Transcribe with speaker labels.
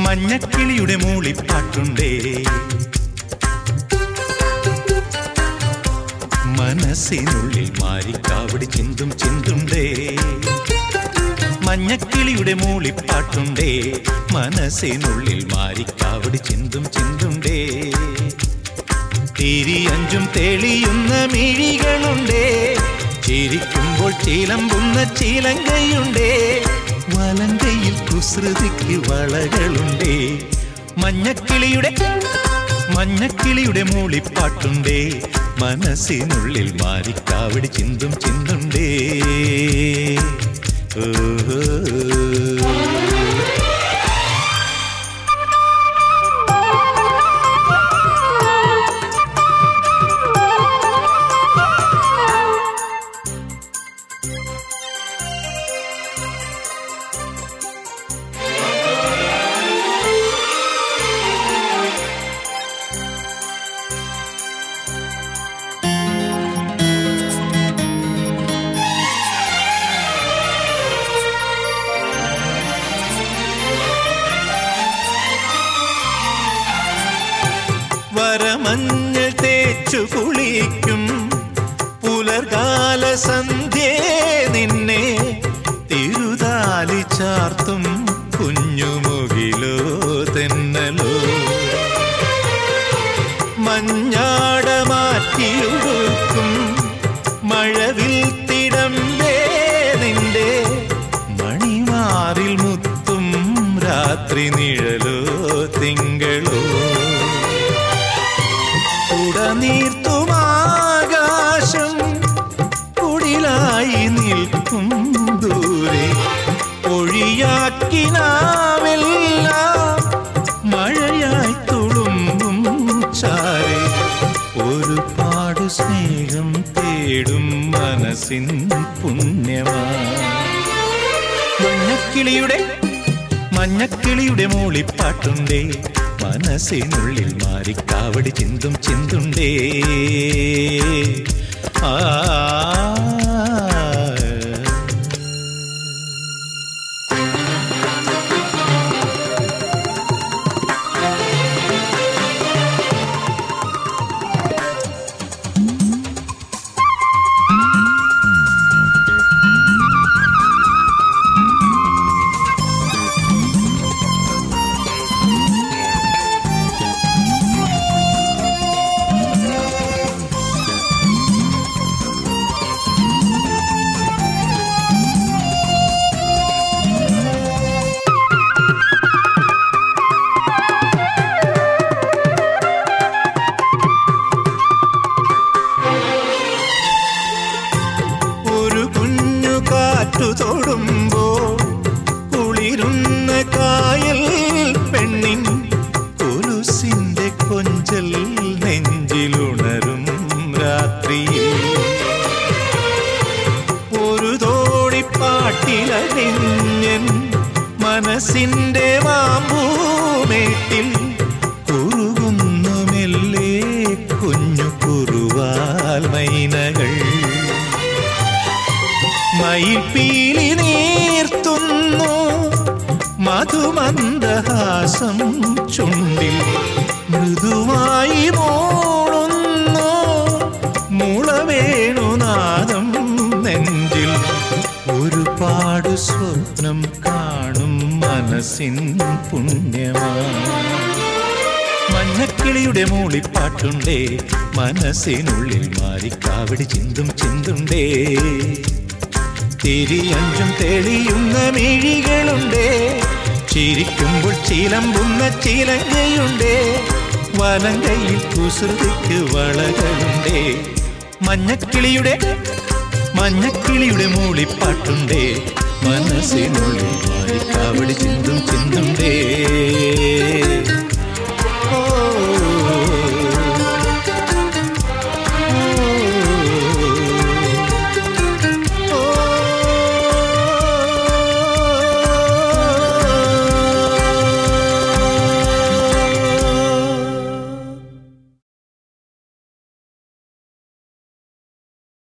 Speaker 1: മഞ്ഞക്കിളിയുടെ മൂളിപ്പാട്ടുണ്ടേ. മനസ്സിനുള്ളിൽ മാരിക്കാവടി ചിന്തും ചിന്തുണ്ടേ. മഞ്ഞക്കിളിയുടെ മൂളിപ്പാട്ടുണ്ടേ. മനസ്സിനുള്ളിൽ മാരിക്കാവടി ചിന്തും ചിന്തുണ്ടേ. തിരിയഞ്ചും തെളിയുന്ന മിഴികളുണ്ടേ. ചിരിക്കുമ്പോൾ ചിലമ്പുന്ന ചിലങ്കയുണ്ടേ. വലങ്കയിൽ കുസൃതിക്ക് വളകളുണ്ടേ. മഞ്ഞക്കിളിയുടെ മഞ്ഞക്കിളിയുടെ മൂളിപ്പാട്ടുണ്ടേ. മനസ്സിനുള്ളിൽ മാറിക്കാവിടി ചിന്തും ചിന്തുണ്ടേ വരമഞ്ഞൾ തേച്ചു കുളിക്കും പുലർകാല സന്ധ്യേ മനസ്സിൻ പുണ്യമാ. മഞ്ഞക്കിളിയുടെ മഞ്ഞക്കിളിയുടെ മൂളിപ്പാട്ടുണ്ടേ. മനസ്സിനുള്ളിൽ മാറിക്കാവടി ചിന്തും ചിന്തുണ്ടേ. തൊടുമ്പോൾ കുളിരുന്ന കായൽ പെണ്ണിൻ കുരുസിന്റെ കൊഞ്ചൽ നെഞ്ചിലുണരും രാത്രിയിൽ. ഒരു തോടിപ്പാട്ടിലണിഞ്ഞൻ മനസ്സിന്റെ മാമ്പൂമേട്ടിൽ മധുമന്ദഹാസം ചുണ്ടിൽ മൃദുവായി മോളുന്നു. മുളവേണുനാദം നെഞ്ചിൽ. ഒരുപാട് സ്വപ്നം കാണും മനസ്സിൻ പുണ്യമാ മഞ്ഞക്കിളിയുടെ മൂളിപ്പാട്ടുണ്ടേ മനസ്സിനുള്ളിൽ മാറിക്കാവിടി ചിന്തും ചിന്തുണ്ടേ. തിരിയഞ്ചും തെളിയുന്ന മിഴികളുണ്ടേ ചിരിക്കുമ്പോൾ ചിലമ്പുന്ന ചിലങ്കയുണ്ടേ വലങ്കയിൽ കുസൃതിക്ക് വളകളുണ്ടേ. മഞ്ഞക്കിളിയുടെ മഞ്ഞക്കിളിയുടെ മൂളിപ്പാട്ടുണ്ടേ. മനസ്സിനുള്ളിൽ വാരിക്കാവടി ചിന്തും ചിന്തുണ്ടേ.